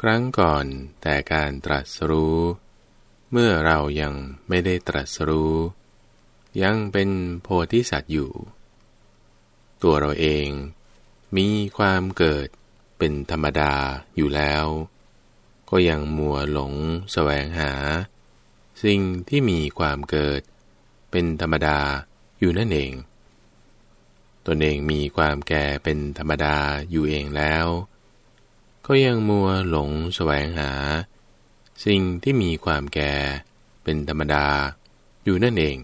ครั้งก่อนแต่การตรัสรู้ เมื่อเรายังไม่ได้ตรัสรู้ ยังเป็นโพธิสัตว์อยู่ ตัวเราเองมีความเกิดเป็นธรรมดาอยู่แล้ว ก็ยังมัวหลงแสวงหา สิ่งที่มีความเกิด เป็นธรรมดาอยู่นั่นเอง ตนเองมีความแก่เป็นธรรมดาอยู่เองแล้ว ก็ยังมัวหลงแสวงหา สิ่งที่มีความแก่เป็นธรรมดาอยู่นั่นเอง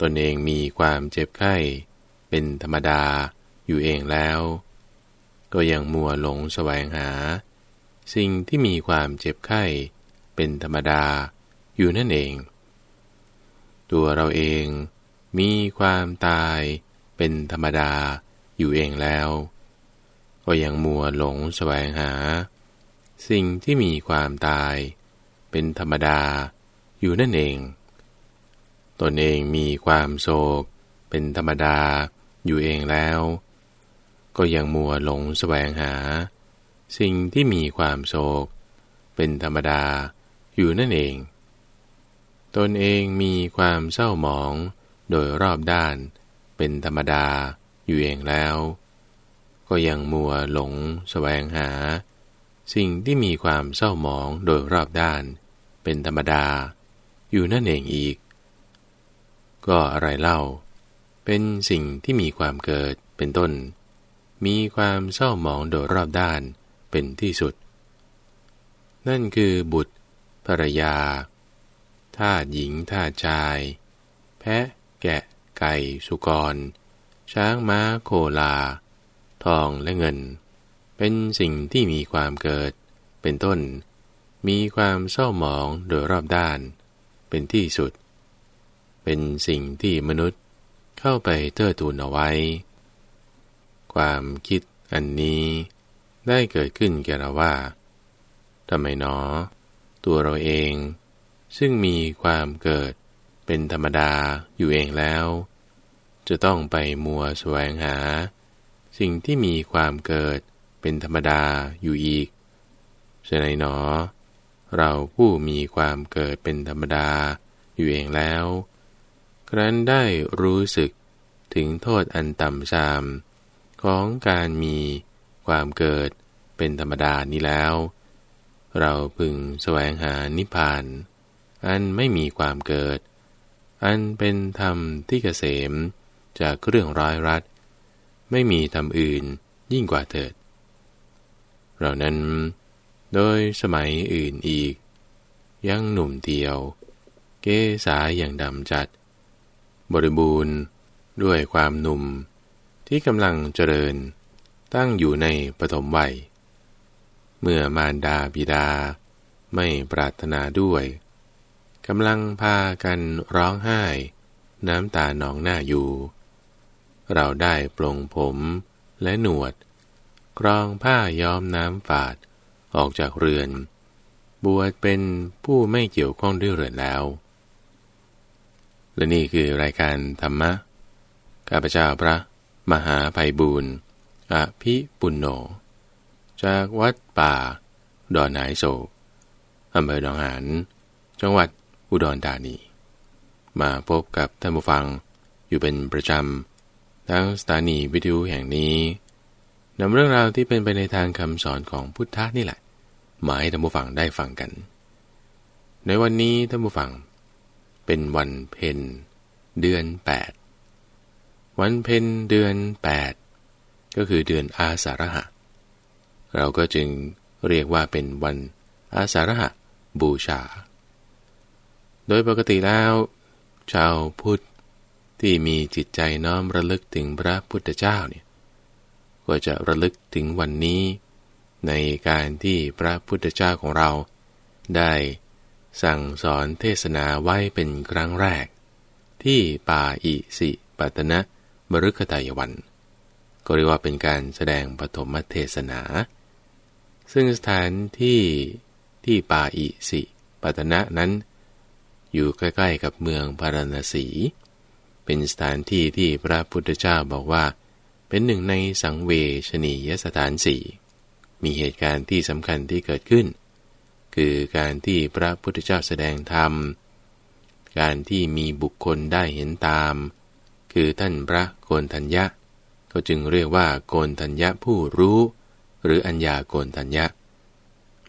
ตนเองมีความเจ็บไข้ เป็นธรรมดาอยู่เองแล้ว ก็ยังมัวหลงแสวงหา สิ่งที่มีความเจ็บไข้ เป็นธรรมดาอยู่นั่นเอง ตัวเราเองมีความตายเป็นธรรมดาอยู่เองแล้ว ก็ยังมัวหลงแสวงหา สิ่งที่มีความตาย เป็นธรรมดาอยู่นั่นเอง ตนเองมีความโศก เป็นธรรมดาอยู่เองแล้ว ก็ยังมัวหลงแสวงหา สิ่งที่มีความโศก เป็นธรรมดาอยู่นั่นเอง ตนเองมีความเศร้าหมองโดยรอบด้าน เป็นธรรมดาอยู่เองแล้ว ก็ยังมัวหลงแสวงหา สิ่งที่มีความเศร้าหมองโดยรอบด้าน เป็นธรรมดา อยู่นั่นเองอีก ก็อะไรเล่า เป็นสิ่งที่มีความเกิดเป็นต้น มีความเศร้าหมองโดยรอบด้านเป็นที่สุด นั่นคือบุตรภรรยาทาสหญิงทาสชาย แพะ แกะ ไก่ สุกร ช้างม้าโคลา ทองและเงิน เป็นสิ่งที่มีความเกิด เป็นต้น มีความเศร้าหมองโดยรอบด้าน เป็นที่สุด เป็นสิ่งที่มนุษย์เข้าไปเทิดทูนเอาไว้ ความคิดอันนี้ได้เกิดขึ้นแก่เราว่าทำไมหนอ ตัวเราเอง ซึ่งมีความเกิดเป็นธรรมดาอยู่เองแล้ว จะต้องไปมัวแสวงหา สิ่งที่มีความเกิดเป็นธรรมดาอยู่อีกฉะนั้นหนอ เราผู้มีความเกิดเป็นธรรมดาอยู่เองแล้ว ครั้นได้รู้สึกถึงโทษอันต่ำซามของการมีความเกิดเป็นธรรมดานี้แล้ว เราพึงแสวงหานิพพาน อันไม่มีความเกิด อันเป็นธรรมที่เกษมจากเรื่องร้อยรัด ไม่มีธรรมอื่นยิ่งกว่าเถิด เรานั้น โดยสมัยอื่นอีก ยังหนุ่มเดียว เกษาอย่างดำจัด บริบูรณ์ด้วยความหนุ่ม ที่กำลังเจริญตั้งอยู่ในปฐมวัย เมื่อมารดาบิดาไม่ปรารถนาด้วยกำลังพากันร้องไห้ น้ำตาหนองหน้าอยู่ เราได้ปลงผมและหนวดกรองผ้าย้อมน้ำฝาด ออกจากเรือน บวชเป็นผู้ไม่เกี่ยวข้องด้วยเรือนแล้ว และนี่คือรายการธรรมะข้าพเจ้าพระ มหาภัยบูรณ์อภิปุณโญจากวัดป่า ดอนหายโศกอำเภอหนองหานจังหวัดอุดรธานี มาพบกับท่านผู้ฟังอยู่เป็นประจำ ทั้งสถานีวิทยุแห่งนี้นำเรื่องราวที่เป็นไปในทางคำสอนของพุทธะนี่แหละ มาให้ท่านผู้ฟังได้ฟังกัน ในวันนี้ท่านผู้ฟัง เป็นวันเพ็ญเดือน 8 วันเพ็ญเดือน 8 ก็คือเดือนอาสาฬหะ เราก็จึงเรียกว่าเป็นวันอาสาฬหะบูชา โดยปกติแล้ว ชาวพุทธ ที่มีจิตใจน้อมระลึกถึงพระพุทธเจ้าเนี่ยก็จะระลึกถึงวันนี้ ในการที่พระพุทธเจ้าของเรา ได้สั่งสอนเทศนาไว้เป็นครั้งแรก ที่ป่าอิสิปตนะมรุคตายวัน ก็เรียกว่าเป็นการแสดงปฐมเทศนา ซึ่งสถานที่ที่ป่าอิสิปตนะนั้น อยู่ใกล้ๆกับเมืองพาราณสี เป็นสถานที่ที่พระพุทธเจ้าบอกว่า เป็นหนึ่งในสังเวชนียสถานสี่มีเหตุการณ์ที่สำคัญที่เกิดขึ้น คือการที่พระพุทธเจ้าแสดงธรรม การที่มีบุคคลได้เห็นตาม คือท่านพระโกนทัญญะ ก็จึงเรียกว่าโกนทัญญะผู้รู้ หรืออัญญาโกนทัญญะ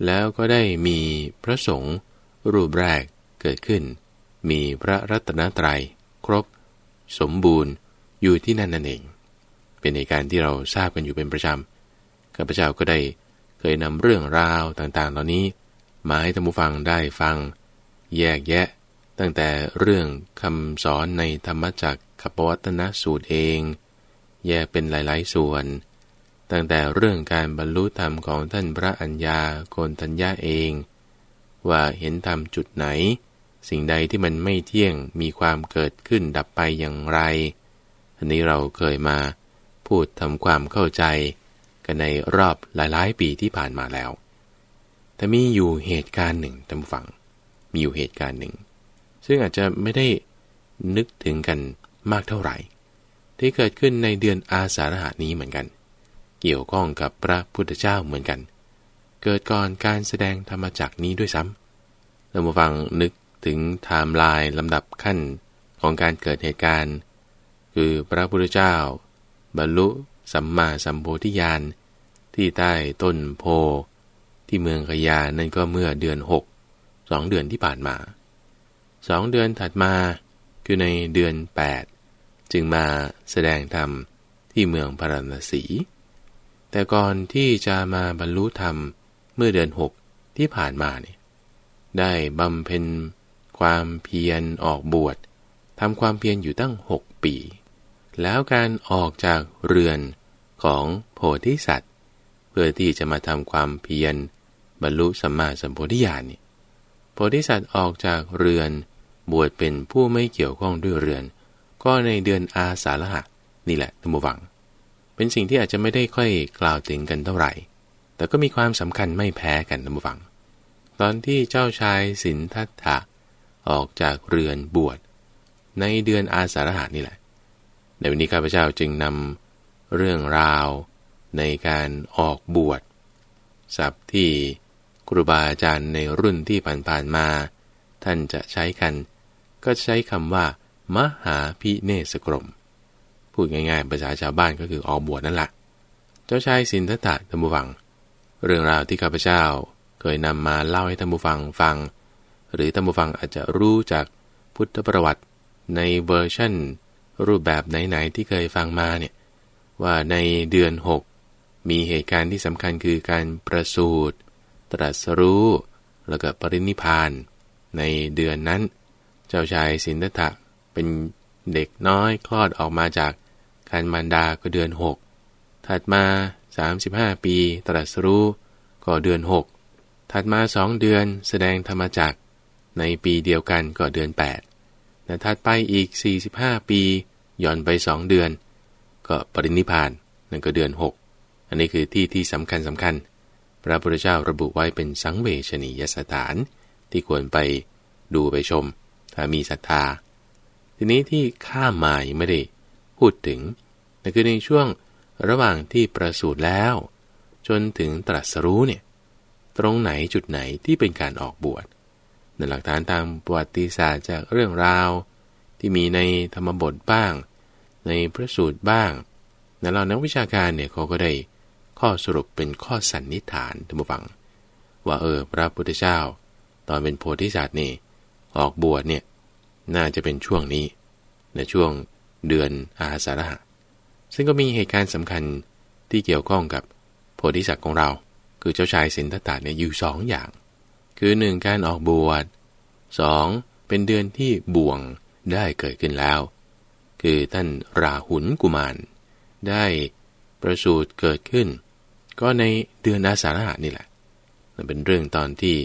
แล้วก็ได้มีพระสงฆ์รูปแรกเกิดขึ้น มีพระรัตนตรัย ครบ สมบูรณ์อยู่ที่นั่นนั่นเอง เป็นในการที่เราทราบกันอยู่เป็นประจำข้าพเจ้าก็ได้เคยนำเรื่องราวต่างๆ เหล่านี้มาให้ท่านผู้ฟังได้ฟัง แยกแยะ ตั้งแต่เรื่องคำสอนในธรรมจักรขปวัตนสูตรเอง แยกเป็นหลายๆส่วน ตั้งแต่เรื่องการบรรลุธรรมของท่านพระอัญญาโกนทัญญาเอง ว่าเห็นธรรมจุดไหน สิ่งใดที่มันไม่เที่ยงมีความเกิดขึ้นดับไปอย่างไร อันนี้เราเคยมาพูดทำความเข้าใจ กันในรอบหลายๆ ปีที่ผ่านมาแล้ว แต่มีอยู่เหตุการณ์หนึ่งท่านผู้ฟัง มีอยู่เหตุการณ์หนึ่ง ซึ่งอาจจะไม่ได้นึกถึงกันมากเท่าไหร่ ที่เกิดขึ้นในเดือนอาสาฬหานี้เหมือนกัน เกี่ยวข้องกับพระพุทธเจ้าเหมือนกัน เกิดก่อนการแสดงธรรมจักนี้ด้วยซ้ำเรามาฟังนึก ถึงไทม์ไลน์ลำดับขั้นของการเกิดเหตุการณ์ คือพระพุทธเจ้า บรรลุสัมมาสัมโพธิญาณที่ใต้ต้นโพที่เมืองขยานั่นก็เมื่อเดือนหกสองเดือนที่ผ่านมาสองเดือนถัดมาคือในเดือน 8 จึงมาแสดงธรรมที่เมืองพาราณสี แต่ก่อนที่จะมาบรรลุธรรมเมื่อเดือนหกที่ผ่านมาเนี่ยได้บำเพ็ญ ความเพียรออกบวชทำความเพียรอยู่ตั้งหกปี แล้วการออกจากเรือนของโพธิสัตว์ เพื่อที่จะมาทำความเพียรบรรลุสัมมาสัมโพธิญาณนี่โพธิสัตว์ออกจากเรือนบวชเป็นผู้ไม่เกี่ยวข้องด้วยเรือน ก็ในเดือนอาสาฬหะนี่แหละธรรมวัง เป็นสิ่งที่อาจจะไม่ได้ค่อยกล่าวถึงกันเท่าไหร่ แต่ก็มีความสำคัญไม่แพ้กันธรรมวัง ตอนที่เจ้าชายสินทัตถะ ออกจากเรือนบวช ในเดือนอาสาฬหะนี่แหละ ในวันนี้ข้าพเจ้าจึงนำเรื่องราวในการออกบวชศัพท์ที่ครูบาอาจารย์ในรุ่นที่ผ่านๆมา ท่านจะใช้กัน ก็ใช้คำว่า มหาพิเนสกรม พูดง่ายๆภาษาชาวบ้านก็คือออกบวชนั่นแหละ เจ้าชายสินทัตถะธรรมวัง เรื่องราวที่ข้าพเจ้าเคยนำมาเล่าให้ท่านผู้ฟังฟัง หรือท่านผู้ฟังอาจจะรู้จากพุทธประวัติในเวอร์ชั่น รูปแบบไหนๆที่เคยฟังมาเนี่ยว่าในเดือน 6 มีเหตุการณ์ที่สำคัญคือการประสูติตรัสรู้แล้วก็ปรินิพพาน ในเดือนนั้น เจ้าชายสิทธัตถะเป็นเด็กน้อยคลอดออกมาจากครรภ์มารดาก็เดือน 6 ถัดมา 35 ปีตรัสรู้ก็เดือน 6 ถัดมา2เดือนแสดงธรรมจัก ในปีเดียวกันก็เดือน 8 แต่ถัดไปอีก 45 ปีย่อนไปสองเดือน ก็ปรินิพานนั่นก็เดือน 6 อันนี้คือที่ที่สำคัญสำคัญ พระพุทธเจ้าระบุไว้เป็นสังเวชนียสถาน ที่ควรไปดูไปชม ถ้ามีศรัทธา ทีนี้ที่ข้ามมายังไม่ได้พูดถึงนั่นคือในช่วงระหว่างที่ประสูติแล้ว จนถึงตรัสรู้เนี่ยตรงไหนจุดไหนที่เป็นการออกบวช ในหลักฐานทางประวัติศาสตร์จากเรื่องราว ที่มีในธรรมบทบ้าง ในพระสูตรบ้างในเรานักวิชาการเนี่ยเขาก็ได้ข้อสรุปเป็นข้อสันนิษฐานท่านผู้ฟัง ว่าเออพระพุทธเจ้า ตอนเป็นโพธิสัตว์นี่ออกบวชเนี่ยน่าจะเป็นช่วงนี้ในช่วงเดือนอาสาฬหะซึ่งก็มีเหตุการณ์สำคัญที่เกี่ยวข้องกับโพธิสัตว์ของเรา คือเจ้าชายสินธัตถะเนี่ยอยู่สองอย่าง คือหนึ่งการออกบวชสองเป็นเดือนที่บ่วงได้เกิดขึ้นแล้ว คือท่านราหุลกุมาร ได้ประสูติเกิดขึ้น ก็ในเดือนอาสาฬหะนี่แหละมันเป็นเรื่องตอนที่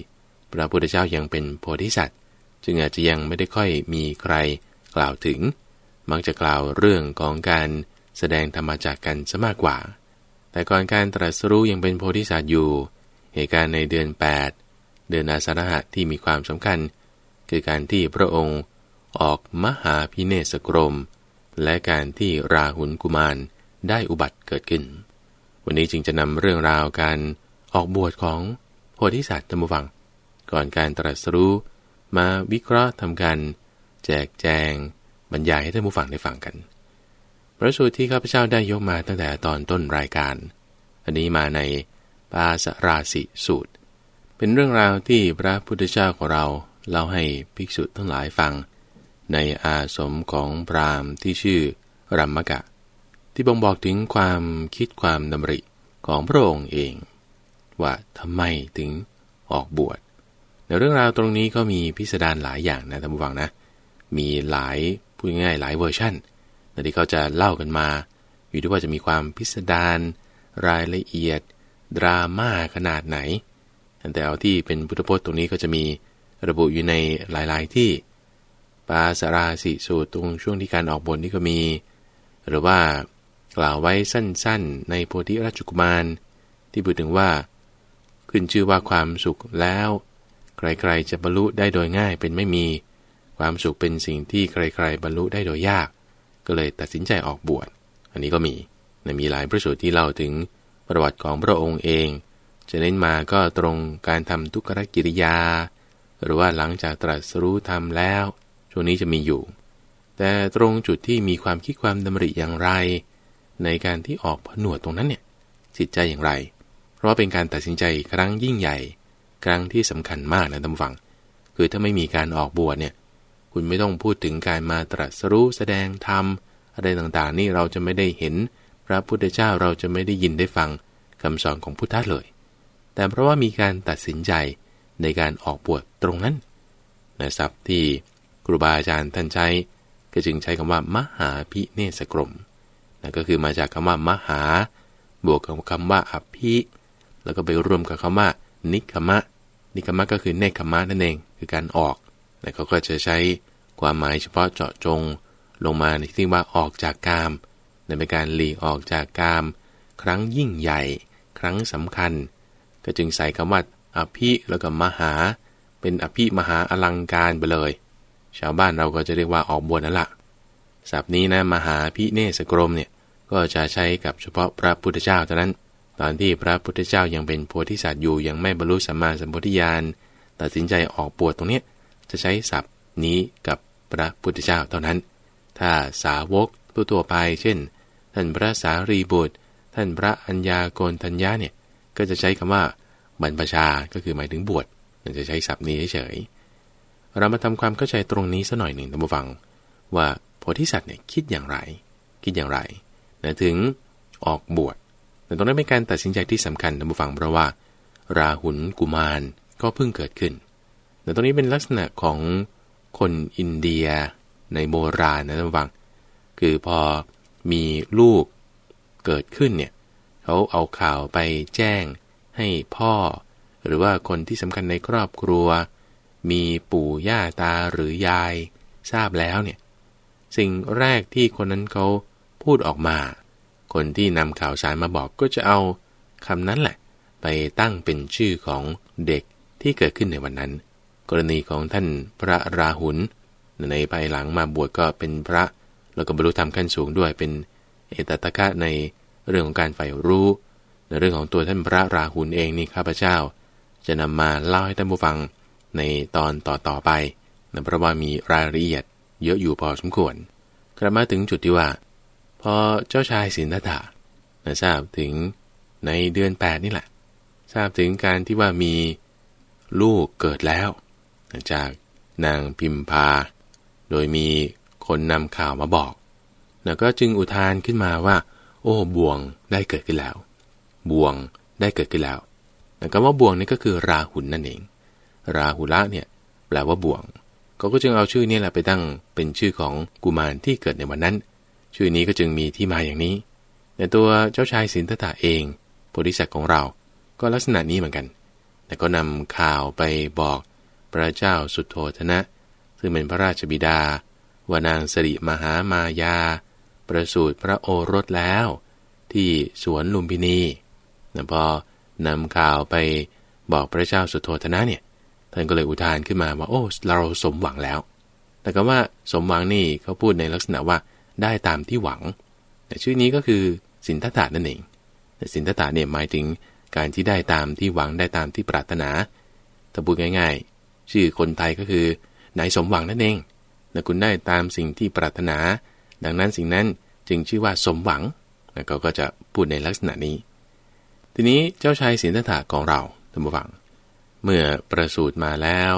พระพุทธเจ้ายังเป็นโพธิสัตว์ จึงอาจจะยังไม่ได้ค่อยมีใครกล่าวถึง มักจะกล่าวเรื่องของการแสดงธรรมจากกันซะมากกว่า แต่ก่อนการตรัสรู้ยังเป็นโพธิสัตว์อยู่ เหตุการณ์ในเดือน 8 เดือนอาสาฬหะที่มีความสำคัญ คือการที่พระองค์ออกมหาพิเนสกรม และการที่ราหุลกุมารได้อุบัติเกิดขึ้น วันนี้จึงจะนำเรื่องราวการออกบวชของโพธิสัตว์ธรรมฟัง ก่อนการตรัสรู้มาวิเคราะห์ทำการแจกแจง บรรยายให้ท่านผู้ฟังได้ฟังกัน พระสูตรที่ข้าพเจ้าได้ยกมาตั้งแต่ตอนต้นรายการ อันนี้มาในปาสราสิสูตร เป็นเรื่องราวที่พระพุทธเจ้าของเราเล่าให้ภิกษุทั้งหลายฟัง ในอาสมของพราหมณ์ที่ชื่อรัมมกะ ที่บ่งบอกถึงความคิดความดำริของพระองค์เอง ว่าทำไมถึงออกบวชในเรื่องราวตรงนี้ก็มีพิสดารหลายอย่างนะท่านผู้ฟังนะ มีหลายพูดง่ายหลายเวอร์ชันที่เขาจะเล่ากันมา อยู่ที่ว่าจะมีความพิสดารรายละเอียด ดราม่าขนาดไหน แต่เอาที่เป็นพุทธพจน์ตรงนี้ก็จะมีระบุอยู่ในหลาย ๆ ที่ ปาสราสิสูตรตรงช่วงที่การออกบทนี่ก็มี หรือว่ากล่าวไว้สั้น ๆ ในโพธิราชกุมาร ที่พูดถึงว่า ขึ้นชื่อว่าความสุขแล้ว ใครๆจะบรรลุได้โดยง่ายเป็นไม่มี ความสุขเป็นสิ่งที่ใคร ๆ บรรลุได้โดยยาก ก็เลยตัดสินใจออกบวช อันนี้ก็มีนมีหลายพระสูตรที่เล่าถึงประวัติของพระองค์เอง จะเน้นมาก็ตรงการทำทุกขกิริยา หรือว่าหลังจากตรัสรู้ทำแล้ว ช่วงนี้จะมีอยู่ แต่ตรงจุดที่มีความคิดความดำริอย่างไร ในการที่ออกผนวดตรงนั้นเนี่ยจิตใจอย่างไร เพราะเป็นการตัดสินใจครั้งยิ่งใหญ่ ครั้งที่สำคัญมากนะท่านฟัง คือถ้าไม่มีการออกบวชเนี่ย คุณไม่ต้องพูดถึงการมาตรัสรู้แสดงธรรมอะไรต่างๆ นี่เราจะไม่ได้เห็น พระพุทธเจ้าเราจะไม่ได้ยินได้ฟังคำสอนของพุทธะเลย แต่เพราะว่ามีการตัดสินใจในการออกบวชตรงนั้นนะศัพท์ที่ครูบาอาจารย์ท่านใช้ก็จึงใช้คำว่ามหาพิเนสกรมนั่นก็คือมาจากคำว่ามหา บวกกับคำว่าอภิแล้วก็ไปรวมกับคำว่า นิคมะ นิคมะก็คือเนคขมะนั่นเองคือการออกแต่เขาก็จะใช้ความหมายเฉพาะเจาะจง ลงมาในที่ว่าออกจากกามในเป็นการหลีออกจากกาม ครั้งยิ่งใหญ่ ครั้งสำคัญ ก็จึงใส่คำว่าอภิแล้วก็มหา เป็นอภิมหาอลังการไปเลย ชาวบ้านเราก็จะเรียกว่าออกบวชนั่นแหละศัพท์นี้นะมหาพิเนสกรมเนี่ยก็จะใช้กับเฉพาะพระพุทธเจ้าเท่านั้น ตอนที่พระพุทธเจ้ายังเป็นโพธิสัตว์อยู่ยังไม่บรรลุสัมมาสัมพุทธญาณตัดสินใจออกปวดตรงนี้จะใช้ศัพท์นี้กับพระพุทธเจ้าเท่านั้น ถ้าสาวกตัวตัวไป เช่น ท่านพระสารีบุตร ท่านพระอัญญาโกนทัญญาเนี่ย ก็จะใช้คำว่าบรรพชา ก็คือหมายถึงบวชจะใช้ศัพท์นี้เฉยเรามาทำความเข้าใจตรงนี้สัหน่อยหนึ่งท่านผู้ฟัง ว่าโพธิสัตว์เนี่ยคิดอย่างไร คิดอย่างไรนะถึงออกบวชแต่ตรงนั้นเป็นการตัดสินใจที่สำคัญท่านผู้ฟังเพราะว่า ราหุลกุมารก็เพิ่งเกิดขึ้นแต่ตรงนี้เป็นลักษณะของคนอินเดียในโบราณนะท่านผู้ฟัง คือพอมีลูกเกิดขึ้นเนี่ย เขาเอาข่าวไปแจ้ง ให้พ่อ หรือว่าคนที่สำคัญในครอบครัว มีปู่ย่าตาหรือยาย ทราบแล้วเนี่ยสิ่งแรกที่คนนั้นเขาพูดออกมา คนที่นำข่าวสารมาบอกก็จะเอาคำนั้นแหละ ไปตั้งเป็นชื่อของเด็กที่เกิดขึ้นในวันนั้น กรณีของท่านพระราหุลในภายหลังมาบวชก็เป็นพระ แล้วก็บรรลุธรรมขั้นสูงด้วยเป็นเอตตะคะใน เรื่องของการใฝ่รู้ ในเรื่องของตัวท่านพระราหุลเองนี่ข้าพเจ้า จะนำมาเล่าให้ท่านผู้ฟังในตอนต่อๆไปนะเพราะว่ามีรายละเอียดเยอะอยู่พอสมควร กลับมาถึงจุดที่ว่า พอเจ้าชายสินธัตถะทราบถึงในเดือนแปดนี่แหละ ทราบถึงการที่ว่ามีลูกเกิดแล้ว จากนางพิมพา โดยมีคนนำข่าวมาบอก แล้วก็จึงอุทานขึ้นมาว่า อ้บ่วงได้เกิดขึ้นแล้ว บ่วงได้เกิดขึ้นแล้วแต่คำว่าบ่วงนี่ก็คือราหุลนนั่นเอง ราหุละเนี่ยแปลว่าบ่วงเขาก็จึงเอาชื่อนี้แหละไปตั้งเป็นชื่อของกุมารที่เกิดในวันนั้น ชื่อนี้ก็จึงมีที่มาอย่างนี้ แต่ตัวเจ้าชายสินธตาเองโพธิสัตว์ของเรา ก็ลักษณะนี้เหมือนกัน แต่ก็นำข่าวไปบอกพระเจ้าสุโทธนะ ซึ่งเป็นพระราชบิดา ว่านางสริมหามายา ประสูติพระโอรสแล้ว ที่สวนลุมพินีแต่พอนำข่าวไปบอกพระเจ้าสุดโทธนะเนี่ย ท่านก็เลยอุทานขึ้นมาว่าโอ้เราสมหวังแล้ว แต่ก็ว่าสมหวังนี่เขาพูดในลักษณะว่าได้ตามที่หวัง แต่ชื่อนี้ก็คือสินทัตถานั่นเองแต่สินทัตถาเนี่ยหมายถึงการที่ได้ตามที่หวังได้ตามที่ปรารถนาถ้าพูดง่าย ๆ ชื่อคนไทยก็คือนายสมหวังนั่นเองนะคุณได้ตามสิ่งที่ปรารถนา ดังนั้นสิ่งนั้นจึงชื่อว่าสมหวังนะเขาก็จะพูดในลักษณะนี้ ทีนี้เจ้าชายสินธถะของเราท่านผู้ฟัง เมื่อประสูติมาแล้ว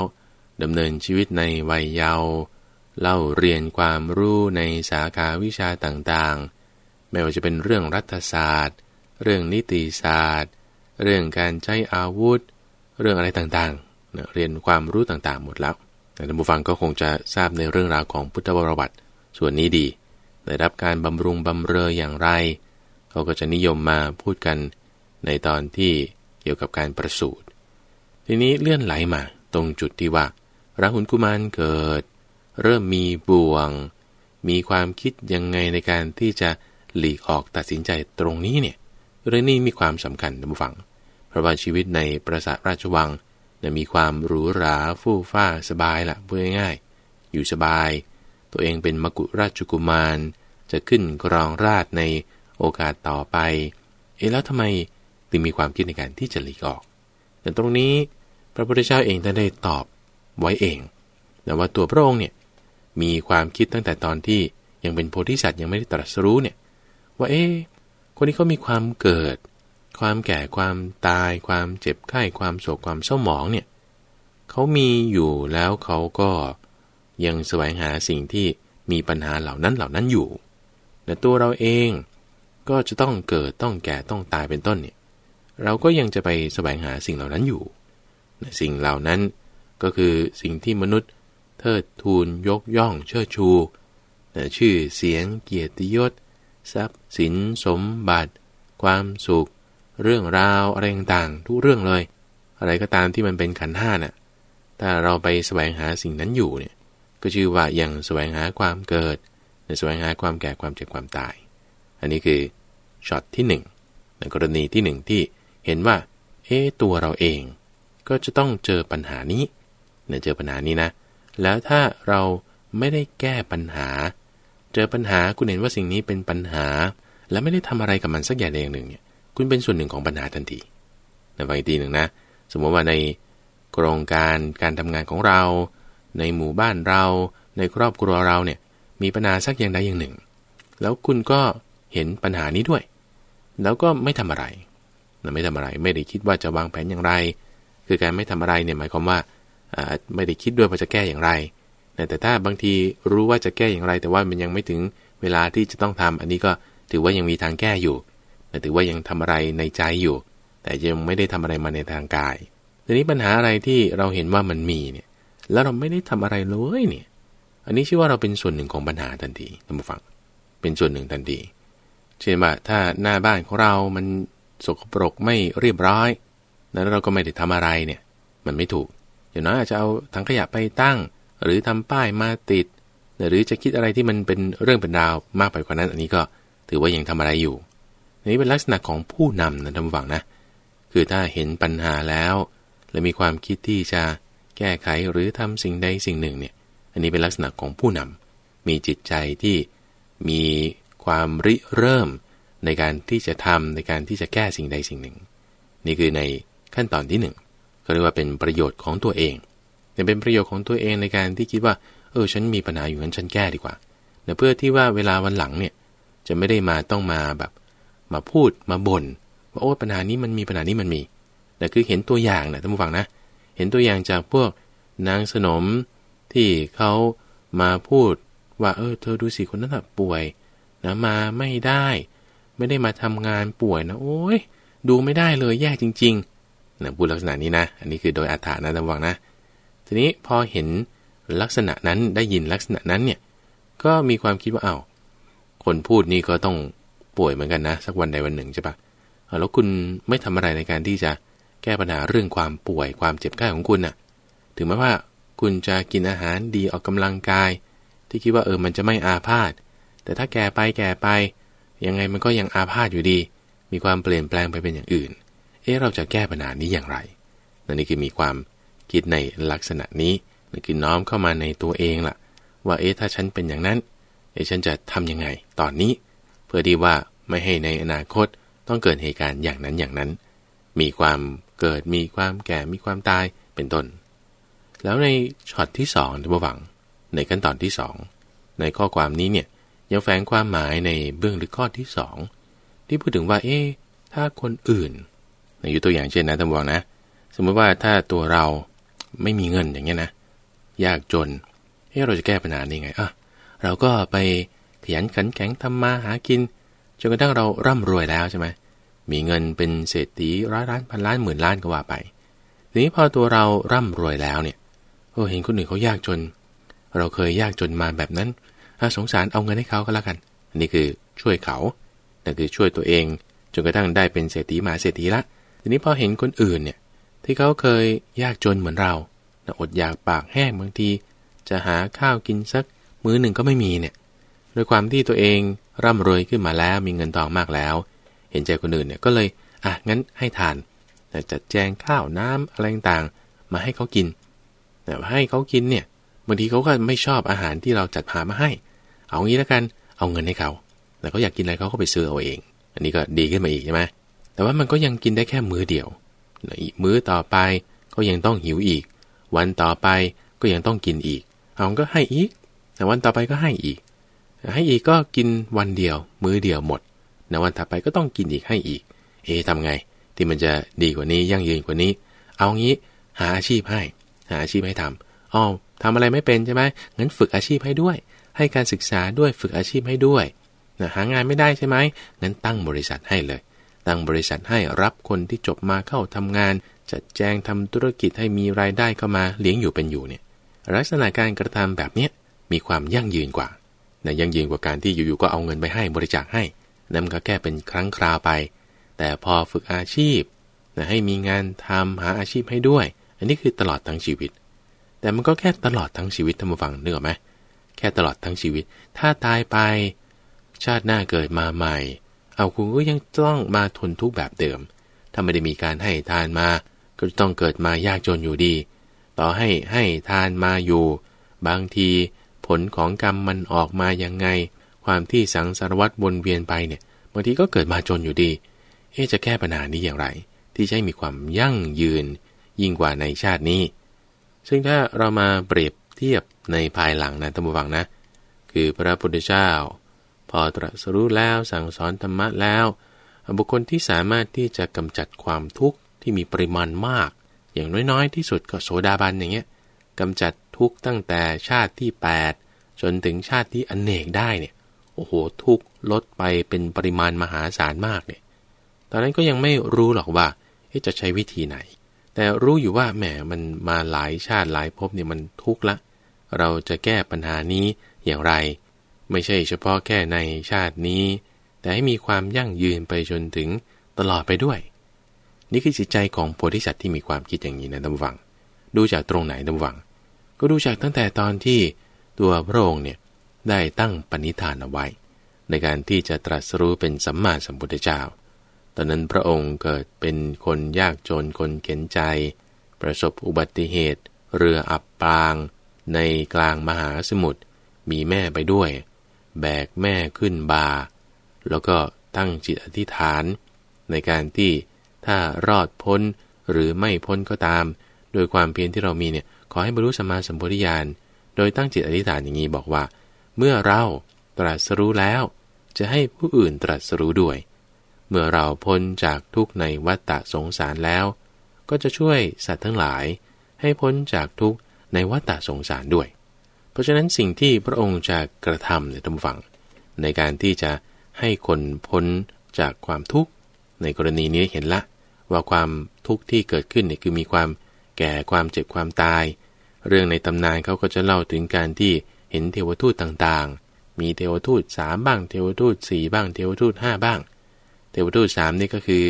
ดำเนินชีวิตในวัยเยาว์เล่าเรียนความรู้ในสาขาวิชาต่างๆ ไม่ว่าจะเป็นเรื่องรัฐศาสตร์ เรื่องนิติศาสตร์ เรื่องการใช้อาวุธ เรื่องอะไรต่างๆ เรียนความรู้ต่างๆ หมดแล้วท่านผู้ฟังก็คงจะทราบในเรื่องราวของพุทธประวัติส่วนนี้ดี ได้รับการบำรุงบำเรออย่างไร เขาก็จะนิยมมาพูดกันในตอนที่เกี่ยวกับการประสูติทีนี้เลื่อนไหลมาตรงจุดที่ว่าราหุลกุมารเกิด เริ่มมีบ่วง มีความคิดยังไงในการที่จะหลีกออกตัดสินใจตรงนี้เนี่ยเรื่องนี้มีความสำคัญท่านผู้ฟัง เพราะว่าชีวิตในปราสาทราชวังมีความหรูหราฟู่ฟ้าสบายละพูดง่ายๆอยู่สบาย ตัวเองเป็นมกุราชกุมาร จะขึ้นกรองราชในโอกาสต่อไป เอ๊ะแล้วทำไมถึงมีความคิดในการที่จะหลีกออก แต่ตรงนี้พระพุทธเจ้าเองท่านได้ตอบไว้เองแต่ว่าตัวพระองค์เนี่ยมีความคิดตั้งแต่ตอนที่ยังเป็นโพธิสัตว์ยังไม่ได้ตรัสรู้เนี่ยว่าเอ๊คนนี้เขามีความเกิด ความแก่ความตาย ความเจ็บไข้ความโศกความเศร้าหมองเนี่ยเขามีอยู่แล้วเขาก็ ยังแสวงหาสิ่งที่มีปัญหาเหล่านั้นเหล่านั้นอยู่แต่ตัวเราเองก็จะต้องเกิดต้องแก่ต้องตายเป็นต้นเนี่ยเราก็ยังจะไปแสวงหาสิ่งเหล่านั้นอยู่สิ่งเหล่านั้นก็คือสิ่งที่มนุษย์เทิดทูนยกย่องเชิดชูชื่อเสียงเกียรติยศ ทรัพย์สินสมบัติ ความสุข เรื่องราวอะไรต่างๆทุกเรื่องเลย อะไรก็ตามที่มันเป็นขันห้าน่ะถ้าเราไปแสวงหาสิ่งนั้นอยู่เนี่ย ก็ชื่อว่ายังแสวงหาความเกิดแสวงหาความแก่ความเจ็บความตาย อันนี้คือช็อตที่1ในกรณีที่ 1 ที่เห็นว่า เอ๊ตัวเราเอง ก็จะต้องเจอปัญหานี้เนี่ยเจอปัญหานี้นะ แล้วถ้าเราไม่ได้แก้ปัญหา เจอปัญหาคุณเห็นว่าสิ่งนี้เป็นปัญหา แล้วไม่ได้ทำอะไรกับมันสักอย่างใดอย่างหนึ่งเนี่ยคุณเป็นส่วนหนึ่งของปัญหาทันทีในบางทีหนึ่งนะ สมมติว่าในโครงการการทำงานของเรา ในหมู่บ้านเรา ในครอบครัวเราเนี่ยมีปัญหาสักอย่างใดอย่างหนึ่ง แล้วคุณก็เห็นปัญหานี้ด้วย แล้วก็ไม่ทำอะไรไม่ทำอะไร ไม่ได้คิดว่าจะวางแผนอย่างไร คือการไม่ทำอะไรเนี่ยหมายความว่าไม่ได้คิดด้วยว่าจะแก้อย่างไรแต่ถ้าบางทีรู้ว่าจะแก้อย่างไร แต่ว่ามันยังไม่ถึงเวลาที่จะต้องทำอันนี้ก็ถือว่ายังมีทางแก้อยู่แต่ถือว่ายังทำอะไรในใจอยู่ แต่ยังไม่ได้ทำอะไรมาในทางกาย ทีนี้ปัญหาอะไรที่เราเห็นว่ามันมีเนี่ย แล้วเราไม่ได้ทำอะไรเลยเนี่ย อันนี้ชื่อว่าเราเป็นส่วนหนึ่งของปัญหาทันทีท่านผู้ฟัง เป็นส่วนหนึ่งทันที เช่นว่าถ้าหน้าบ้านของเรามันสกปรกไม่เรียบร้อยแล้วเราก็ไม่ได้ทำอะไรเนี่ย มันไม่ถูก อย่างน้อยอาจจะเอาถังขยะไปตั้ง หรือทำป้ายมาติด หรือจะคิดอะไรที่มันเป็นเรื่องเป็นราวมากไปกว่านั้น อันนี้ก็ถือว่ายังทำอะไรอยู่นี่เป็นลักษณะของผู้นำนะท่านผู้ฟังนะ คือถ้าเห็นปัญหาแล้ว และมีความคิดที่จะ แก้ไขหรือทำสิ่งใดสิ่งหนึ่งเนี่ย อันนี้เป็นลักษณะของผู้นำมีจิตใจที่มีความริเริ่มในการที่จะทำในการที่จะแก้สิ่งใดสิ่งหนึ่ง นี่คือในขั้นตอนที่หนึ่งเรียกว่าเป็นประโยชน์ของตัวเองแต่เป็นประโยชน์ของตัวเองในการที่คิดว่า เออ ฉันมีปัญหาอยู่งั้นฉันแก้ดีกว่าเพื่อที่ว่าเวลาวันหลังเนี่ยจะไม่ได้มาต้องมาแบบมาพูดมาบน่นว่าโอ้ปัญหานี้มันมีปัญหานี้มันมีแต่คือเห็นตัวอย่างนะท่านผู้ฟังนะ ห็นตัวอย่างจากพวกนางสนมที่เขามาพูดว่าเออเธอดูสิคนนั้นป่วยนะมาไม่ได้ ไม่ได้มาทำงานป่วยนะโอ้ยดูไม่ได้เลยแย่จริงๆนะพูดลักษณะนี้นะ อันนี้คือโดยอัฏฐานะระวังนะ ทีนี้พอเห็นลักษณะนั้นได้ยินลักษณะนั้นเนี่ยก็มีความคิดว่าเอา้าคนพูดนี่ก็ต้องป่วยเหมือนกันนะ สักวันใดวันหนึ่งใช่ปะแล้วคุณไม่ทำอะไรในการที่จะ แก้ปัญหาเรื่องความป่วยความเจ็บไข้ของคุณนะ่ะ ถึงแม้ว่าคุณจะกินอาหารดีออกกำลังกาย ที่คิดว่าเออมันจะไม่อาพาธแต่ถ้าแก่ไปแก่ไป ยังไงมันก็ยังอาพาธอยู่ดี มีความเปลี่ยนแปลงไปเป็นอย่างอื่น เอ๊ะเราจะแก้ปัญหานี้อย่างไรนั่นนี่คือมีความคิดในลักษณะนี้นั่นคือน้อมเข้ามาในตัวเองล่ะ ว่าเอ๊ะถ้าฉันเป็นอย่างนั้นเอ๊ะฉันจะทํำยังไง ตอนนี้ เพื่อดีว่าไม่ให้ในอนาคตต้องเกิดเหตุการณ์อย่างนั้นอย่างนั้น มีความ เกิดมีความแก่มีความตายเป็นต้น แล้วในช็อตที่สองท่านผู้ฟัง ในขั้นตอนที่สองในข้อความนี้เนี่ยยังแฝงความหมายในเบื้องลึกข้อที่สองที่พูดถึงว่าเอ๊ะถ้าคนอื่นในอยู่ตัวอย่างเช่นนะท่านผู้ฟังนะ สมมติว่าถ้าตัวเราไม่มีเงินอย่างเงี้ยนะ ยากจนเฮ้เราจะแก้ปัญหานี้ไงอะเราก็ไปขยันขันแข็งทำมาหากินจนกระทั่งเราร่ำรวยแล้วใช่ไหม มีเงินเป็นเศรษฐีร้อยล้านพันล้านหมื่นล้านก็ว่าไป ทีนี้พอตัวเราร่ำรวยแล้วเนี่ยโอ้เห็นคนอื่นเขายากจน เราเคยยากจนมาแบบนั้นถ้าสงสารเอาเงินให้เขาก็แล้วกัน อันนี้คือช่วยเขาแต่คือช่วยตัวเองจนกระทั่งได้เป็นเศรษฐีมาเศรษฐีละ ทีนี้พอเห็นคนอื่นเนี่ยที่เขาเคยยากจนเหมือนเราอดอยากปากแห้งบางที จะหาข้าวกินสักมื้อหนึ่งก็ไม่มีเนี่ย โดยความที่ตัวเองร่ำรวยขึ้นมาแล้วมีเงินทองมากแล้ว เห็นใจคนอื่นเนี่ยก็เลยอะงั้นให้ทานแต่จัดแจงข้าวน้ำอะไรต่างๆมาให้เขากิน แต่ให้เขากินเนี่ยบางทีเขาก็ไม่ชอบอาหารที่เราจัดหามาให้ เอางี้แล้วกันเอาเงินให้เขาแต่เขาอยากกินอะไรเขาก็ไปซื้อเอาเอง อันนี้ก็ดีขึ้นมาอีกใช่ไหมแต่ว่ามันก็ยังกินได้แค่มื้อเดียวอีกมื้อต่อไปก็ยังต้องหิวอีก วันต่อไปก็ยังต้องกินอีก เอาก็ให้อีกแต่วันต่อไปก็ให้อีก ให้อีกก็กินวันเดียว มื้อเดียวหมด ในวันถัดไปก็ต้องกินอีกให้อีก เอ๊ทำไง ที่มันจะดีกว่านี้ยั่งยืนกว่านี้ เอางี้หาอาชีพให้ หาอาชีพให้ทำอ๋อทำอะไรไม่เป็นใช่ไหมงั้นฝึกอาชีพให้ด้วย ให้การศึกษาด้วยฝึกอาชีพให้ด้วยนะหางานไม่ได้ใช่ไหมงั้นตั้งบริษัทให้เลย ตั้งบริษัทให้รับคนที่จบมาเข้าทำงาน จัดแจงทำธุรกิจให้มีรายได้เข้ามาเลี้ยงอยู่เป็นอยู่เนี่ย ลักษณะการกระทำแบบเนี้ยมีความยั่งยืนกว่านะยั่งยืนกว่าการที่อยู่ๆก็เอาเงินไปให้บริจาคให้ นั่นก็แค่เป็นครั้งคราวไป แต่พอฝึกอาชีพนะให้มีงานทำหาอาชีพให้ด้วย อันนี้คือตลอดทั้งชีวิต แต่มันก็แค่ตลอดทั้งชีวิตท่านผู้ฟังเนื้อไหมแค่ตลอดทั้งชีวิต ถ้าตายไป ชาติหน้าเกิดมาใหม่ เอาคุณก็ยังต้องมาทนทุกข์แบบเดิม ถ้าไม่ได้มีการให้ทานมา ก็จะต้องเกิดมายากจนอยู่ดี ต่อให้ให้ทานมาอยู่ บางทีผลของกรรมมันออกมายังไง ความที่สังสารวัตรวนเวียนไปเนี่ยบางทีก็เกิดมาจนอยู่ดี เอ๊จะแก้ปัญหานี้อย่างไร ที่จะให้มีความยั่งยืนยิ่งกว่าในชาตินี้ ซึ่งถ้าเรามาเปรียบเทียบในภายหลังนะท่านผู้ฟังนะ คือพระพุทธเจ้า พอตรัสรู้แล้วสั่งสอนธรรมะแล้ว บุคคลที่สามารถที่จะกำจัดความทุกข์ที่มีปริมาณมาก อย่างน้อยๆ ที่สุดก็โสดาบันอย่างเงี้ยกำจัดทุกข์ตั้งแต่ชาติที่ 8 จนถึงชาติที่อนเนกได้เนี่ย โอ้โหทุกลดไปเป็นปริมาณมหาศาลมากเนี่ย ตอนนั้นก็ยังไม่รู้หรอกว่าจะใช้วิธีไหน แต่รู้อยู่ว่าแหมมันมาหลายชาติหลายภพเนี่ยมันทุกข์ละ เราจะแก้ปัญหานี้อย่างไร ไม่ใช่เฉพาะแค่ในชาตินี้ แต่ให้มีความยั่งยืนไปจนถึงตลอดไปด้วย นี่คือจิตใจของโพธิสัตว์ที่มีความคิดอย่างนี้นะตั้วัง ดูจากตรงไหนตั้วัง ก็ดูจากตั้งแต่ตอนที่ตัวพระองค์เนี่ย ได้ตั้งปณิธานเอาไว้ ในการที่จะตรัสรู้เป็นสัมมาสัมพุทธเจ้า ตอนนั้นพระองค์เกิดเป็นคนยากจนคนเข็นใจ ประสบอุบัติเหตุ เรืออับปางในกลางมหาสมุทรมีแม่ไปด้วย แบกแม่ขึ้นบา แล้วก็ตั้งจิตอธิษฐาน ในการที่ถ้ารอดพ้นหรือไม่พ้นก็ตาม โดยความเพียรที่เรามีเนี่ยขอให้บรรลุสัมมาสัมพุทธญาณโดยตั้งจิตอธิษฐานอย่างนี้บอกว่า เมื่อเราตรัสรู้แล้ว จะให้ผู้อื่นตรัสรู้ด้วย เมื่อเราพ้นจากทุกในวัฏฏะสงสารแล้ว ก็จะช่วยสัตว์ทั้งหลาย ให้พ้นจากทุกในวัฏฏะสงสารด้วย เพราะฉะนั้นสิ่งที่พระองค์จะกระทำในทุกฝั่งในการที่จะให้คนพ้นจากความทุกข์ในกรณีนี้เห็นละ ว่าความทุกข์ที่เกิดขึ้นเนี่ยคือมีความแก่ความเจ็บความตาย เรื่องในตำนานเขาก็จะเล่าถึงการที่ เห็นเทวทูตต่างๆ มีเทวทูตสามบ้าง เทวทูตสี่บ้าง เทวทูตห้าบ้าง เทวทูตสามนี่ก็คือ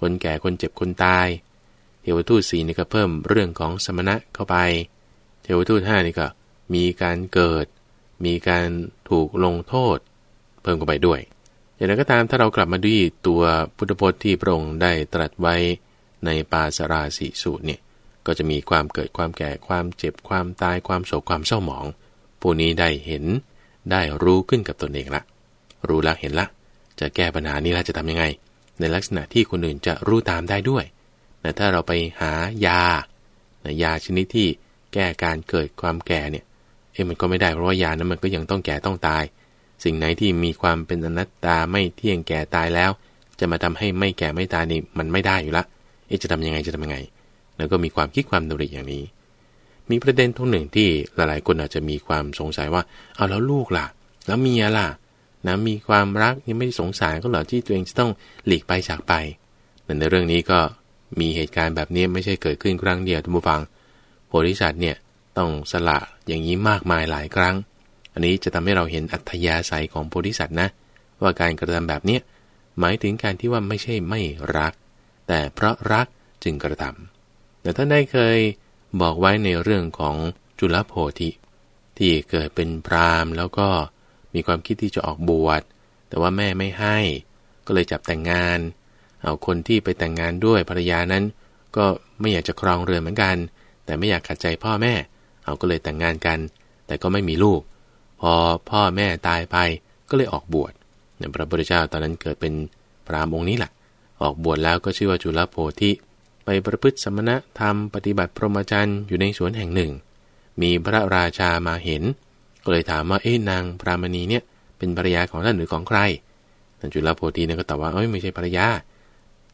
คนแก่ คนเจ็บ คนตาย เทวทูตสี่นี่ก็เพิ่มเรื่องของสมณะเข้าไป เทวทูตห้านี่ก็มีการเกิด มีการถูกลงโทษ เพิ่มเข้าไปด้วย อย่างไรก็ตามถ้าเรากลับมาดูตัวพุทธพจน์ที่พระองค์ได้ตรัสไว้ในปาสราสีสูตรเนี่ยก็จะมีความเกิดความแก่ความเจ็บความตายความโศกความเศร้าหมอง ผู้นี้ได้เห็นได้รู้ขึ้นกับตนเองละ รู้ละเห็นละ จะแก้ปัญหานี้ล้วจะทำยังไง ในลักษณะที่คนอื่นจะรู้ตามได้ด้วยแต่ถ้าเราไปหายายาชนิดที่แก้การเกิดความแก่เนี่ย เอ้มันก็ไม่ได้เพราะว่ายานั้นมันก็ยังต้องแก่ต้องตาย สิ่งไหนที่มีความเป็นอนัตตาไม่เที่ยงแก่ตายแล้ว จะมาทำให้ไม่แก่ไม่ตายนี่มันไม่ได้อยู่ละ เอ๊ะจะทำยังไงจะทำยังไง แล้วก็มีความคิดความดำริอย่างนี้ มีประเด็นตรงหนึ่งที่หลายๆคนอาจจะมีความสงสัยว่าเอาแล้วลูกล่ะ แล้วเมียล่ะนะมีความรักยังไม่สงสารก็เหรอที่ตัวเองจะต้องหลีกไปจากไปในเรื่องนี้ก็มีเหตุการณ์แบบนี้ไม่ใช่เกิดขึ้นครั้งเดียวทุกผู้ฟังโพธิสัตว์เนี่ยต้องสละอย่างนี้มากมายหลายครั้ง อันนี้จะทำให้เราเห็นอัธยาศัยของโพธิสัตว์นะว่าการกระทำแบบนี้หมายถึงการที่ว่าไม่ใช่ไม่รัก แต่เพราะรักจึงกระทำแต่ท่านได้เคย บอกไว้ในเรื่องของจุลโพธิ ที่เกิดเป็นพรามแล้วก็มีความคิดที่จะออกบวช แต่ว่าแม่ไม่ให้ ก็เลยจับแต่งงาน เอาคนที่ไปแต่งงานด้วยภรรยานั้น ก็ไม่อยากจะครองเรือนเหมือนกัน แต่ไม่อยากขัดใจพ่อแม่ เอาก็เลยแต่งงานกัน แต่ก็ไม่มีลูก พอพ่อแม่ตายไปก็เลยออกบวชเนี่ยพระพุทธเจ้าตอนนั้นเกิดเป็นพรามองค์นี้แหละออกบวชแล้วก็ชื่อว่าจุลโพธิ ไปประพฤติสมณธรรมปฏิบัติพรหมจรรย์อยู่ในสวนแห่งหนึ่ง มีพระราชามาเห็น ก็เลยถามว่าเอ๊นางพรามณีเนี่ยเป็นภรรยาของท่านหรือของใครท่านจุลโพธิเนี่ยก็ตอบว่าเอ้ยไม่ใช่ภรรยา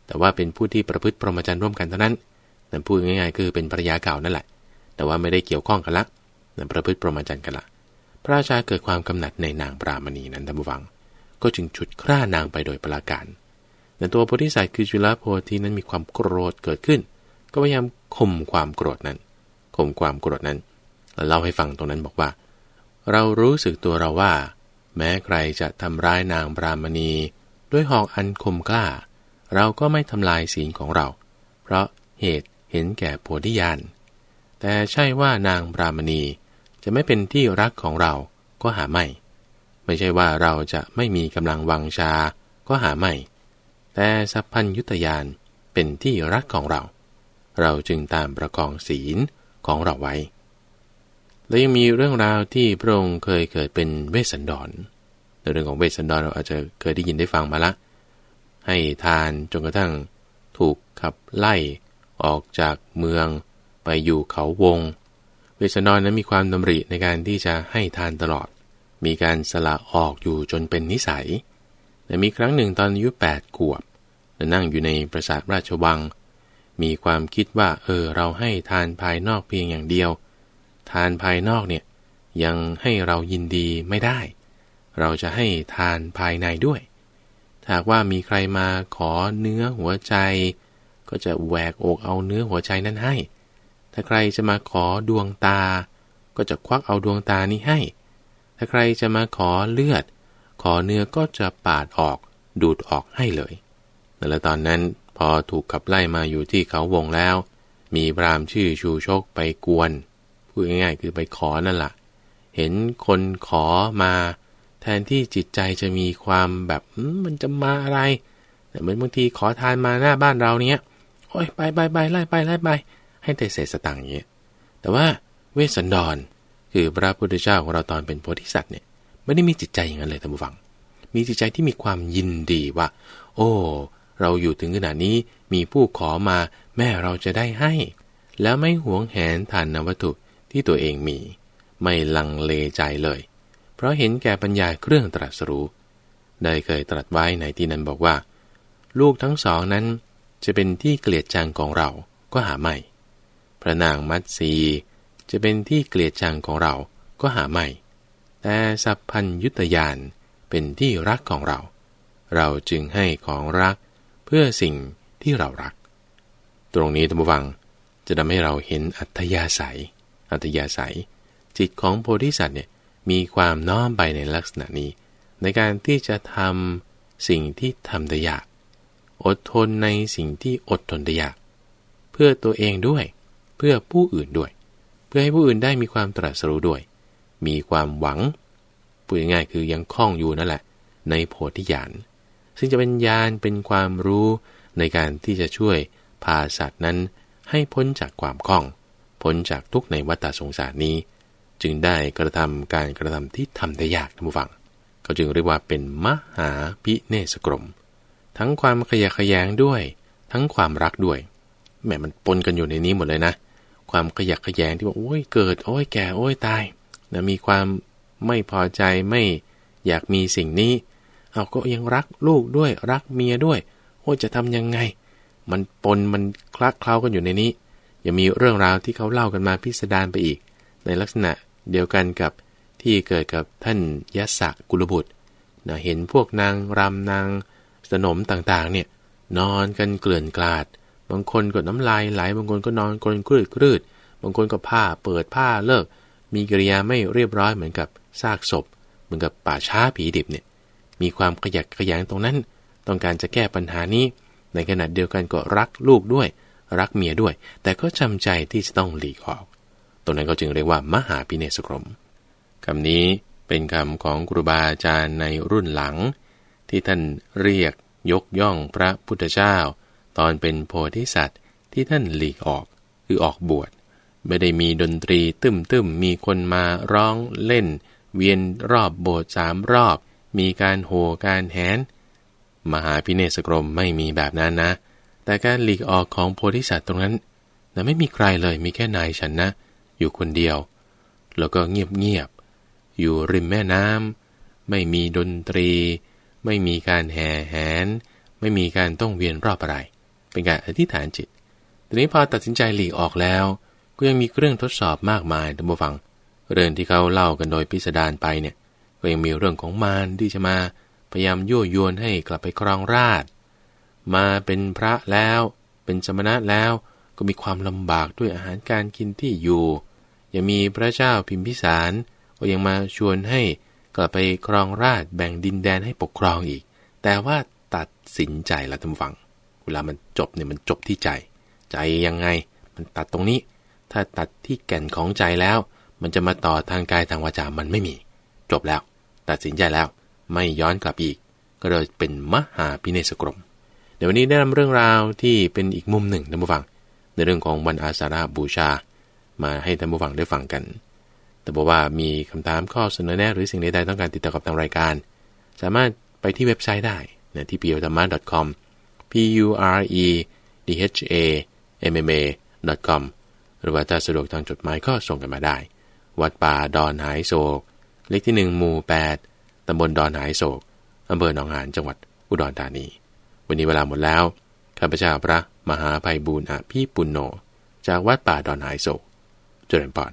แต่ว่าเป็นผู้ที่ประพฤติพรหมจรรย์ร่วมกันเท่านั้นนั่นพูดง่ายๆ คือเป็นภรรยาเก่านั่นแหละ แต่ว่าไม่ได้เกี่ยวข้องกันละนั่นประพฤติพรหมจรรย์กันละ พระราชาเกิดความกำหนัดในนางปรามณีนั้นท่านผู้ฟัง ก็จึงฉุดคร่านางไปโดยประการ แต่ตัวโพธิสัตว์คือจุลโพธินั้นมีความโกรธเกิดขึ้น ก็พยายามข่มความโกรธนั้นข่มความโกรธนั้นเราเล่าให้ฟังตรงนั้นบอกว่า เรารู้สึกตัวเราว่า แม้ใครจะทำร้ายนางปรามณี ด้วยหอกอันคมกล้า เราก็ไม่ทำลายศีลของเรา เพราะเหตุเห็นแก่โพธิญาณแต่ใช่ว่านางปรามณีจะไม่เป็นที่รักของเราก็หาไม่ ไม่ใช่ว่าเราจะไม่มีกำลังวังชา ก็หาไม่ แต่สัพพัญยุตยานเป็นที่รักของเรา เราจึงตามประกองศีลของเราไว้ และยังมีเรื่องราวที่พระองค์เคยเกิดเป็นเวสสันดรในเรื่องของเวสสันดรเราอาจจะเคยได้ยินได้ฟังมาละ ให้ทานจนกระทั่งถูกขับไล่ออกจากเมืองไปอยู่เขาวง เวสสันดรนั้นมีความดำริในการที่จะให้ทานตลอด มีการสละออกอยู่จนเป็นนิสัย แต่มีครั้งหนึ่งตอนอายุแปดขวบนั่งอยู่ในปราสาทราชวัง มีความคิดว่า เออ เราให้ทานภายนอกเพียงอย่างเดียว ทานภายนอกเนี่ยยังให้เรายินดีไม่ได้ เราจะให้ทานภายในด้วยถ้าว่ามีใครมาขอเนื้อหัวใจ ก็จะแหวกอกเอาเนื้อหัวใจนั้นให้ ถ้าใครจะมาขอดวงตา ก็จะควักเอาดวงตานี้ให้ ถ้าใครจะมาขอเลือด ขอเนื้อก็จะปาดออกดูดออกให้เลย และตอนนั้นพอถูกขับไล่มาอยู่ที่เขาวงแล้ว มีพรามชื่อชูชกไปกวน พูดง่ายๆคือไปขอนั่นแหละเห็นคนขอมา แทนที่จิตใจจะมีความแบบมันจะมาอะไร แต่เหมือนบางทีขอทานมาหน้าบ้านเราเนี้ย โอ้ยไปไปไปไล่ไปไล่ไป ให้แต่เศษสตังค์อย่างเงี้ย แต่ว่าเวสสันดรคือพระพุทธเจ้าของเราตอนเป็นโพธิสัตว์เนี่ย ไม่ได้มีจิตใจอย่างนั้นเลยท่านผู้ฟัง มีจิตใจที่มีความยินดีว่า โอ้ เราอยู่ถึงขนาดนี้มีผู้ขอมาแม่เราจะได้ให้ แล้วไม่หวงแหนทานนวัตถุที่ตัวเองมี ไม่ลังเลใจเลย เพราะเห็นแก่ปัญญาเครื่องตรัสรู้ได้เคยตรัสไว้ในที่นั้นบอกว่า ลูกทั้งสองนั้นจะเป็นที่เกลียดชังของเราก็หาไม่ พระนางมัตสีจะเป็นที่เกลียดชังของเราก็หาไม่ แต่สัพพัญยุตยานเป็นที่รักของเรา เราจึงให้ของรักเพื่อสิ่งที่เรารัก ตรงนี้ท่านผู้ฟังจะทำให้เราเห็นอัธยาศัย อัธยาศัย จิตของโพธิสัตว์เนี่ยมีความน้อมไปในลักษณะนี้ ในการที่จะทำสิ่งที่ทำได้ยาก อดทนในสิ่งที่อดทนได้ยาก เพื่อตัวเองด้วย เพื่อผู้อื่นด้วย เพื่อให้ผู้อื่นได้มีความตรัสรู้ด้วย มีความหวังพูดง่ายๆคือยังคล้องอยู่นั่นแหละ ในโพธิญาณซึ่งจะเป็นญาณเป็นความรู้ในการที่จะช่วยพาสัตว์นั้นให้พ้นจากความคล้อง พ้นจากทุกในวัฏสงสารนี้ จึงได้กระทำการกระทำที่ทำได้ยากท่านผู้ฟังเขาจึงเรียกว่าเป็นมหาพิเนสกรม ทั้งความขยะขยงด้วย ทั้งความรักด้วยแหมมันปนกันอยู่ในนี้หมดเลยนะ ความขยักขยงที่ว่าโอ้ยเกิดโอ้ยแก่โอ้ยตาย นะมีความไม่พอใจไม่อยากมีสิ่งนี้ เอาก็ยังรักลูกด้วยรักเมียด้วยโอ้จะทำยังไง มันปนมันคลักเคล้ากันอยู่ในนี้ ยังมีเรื่องราวที่เขาเล่ากันมาพิสดารไปอีก ในลักษณะเดียวกันกับที่เกิดกับท่านยศกุลบุตรนะเห็นพวกนางรำนางสนมต่างๆเนี่ยนอนกันเกลื่อนกลาด บางคนก็น้ำลายไหล บางคนก็นอนกลนกลืดกลืดบางคนก็ผ้าเปิดผ้าเลิก มีกิริยาไม่เรียบร้อยเหมือนกับซากศพ เหมือนกับป่าช้าผีดิบเนี่ยมีความขยักขยังตรงนั้น ต้องการจะแก้ปัญหานี้ ในขณะเดียวกันก็รักลูกด้วย รักเมียด้วย แต่ก็จำใจที่จะต้องหลีกออก ตรงนั้นก็จึงเรียกว่ามหาปิเนสกรมคำนี้เป็นคำของครูบาอาจารย์ในรุ่นหลัง ที่ท่านเรียกยกย่องพระพุทธเจ้า ตอนเป็นโพธิสัตว์ที่ท่านหลีกออกคือออกบวช ไม่ได้มีดนตรีตึมตึมมีคนมาร้องเล่น เวียนรอบโบสถ์สามรอบ มีการโห่การแหน มหาพิเนศกรมไม่มีแบบนั้นนะ แต่การหลีกออกของโพธิสัตว์ตรงนั้นแต่ไม่มีใครเลยมีแค่นายฉันนะ อยู่คนเดียว แล้วก็เงียบๆอยู่ริมแม่น้ำไม่มีดนตรี ไม่มีการแห่แหน ไม่มีการต้องเวียนรอบอะไร เป็นการอธิษฐานจิต ทีนี้พอตัดสินใจหลีกออกแล้ว ก็ยังมีเครื่องทดสอบมากมายท่านผู้ฟัง เรื่องที่เขาเล่ากันโดยพิสดารไปเนี่ย ก็ยังมีเรื่องของมารที่จะมาพยายามยั่วยวนให้กลับไปครองราชมาเป็นพระแล้ว เป็นสมณะแล้วก็มีความลำบากด้วยอาหารการกินที่อยู่ยังมีพระเจ้าพิมพิสารก็ยังมาชวนให้กลับไปครองราชแบ่งดินแดนให้ปกครองอีก แต่ว่าตัดสินใจละท่านฟัง เวลามันจบเนี่ยมันจบที่ใจ ใจยังไง มันตัดตรงนี้ ถ้าตัดที่แก่นของใจแล้ว มันจะมาต่อทางกายทางวาจามันไม่มี จบแล้ว ตัดสินใจแล้ว ไม่ย้อนกลับอีก ก็เลยเป็นมหาพิเนศกรม เดี๋ยววันนี้ได้นำเรื่องราวที่เป็นอีกมุมหนึ่งท่านผู้ฟัง ในเรื่องของวันอาสาฬบูชา มาให้ท่านผู้ฟังได้ฟังกัน แต่บอกว่ามีคำถามข้อเสนอแนะหรือสิ่งใดๆต้องการติดต่อกับทางรายการ สามารถไปที่เว็บไซต์ได้นะที่ p u r e d h a m m a com p u r e d h a m m a com หรือว่าถ้าสะดวกทางจดหมายก็ส่งกันมาได้ วัดป่าดอนหายโศก เลขที่ 1 หมู่ 8 ตำบลดอนหายโศกอำเภอหนองหานจังหวัดอุดรธานี วันนี้เวลาหมดแล้ว ข้าพเจ้าพระมหาภัยบูรณ์อภิปุณโญจากวัดป่าดอนหายโศก เจริญปอน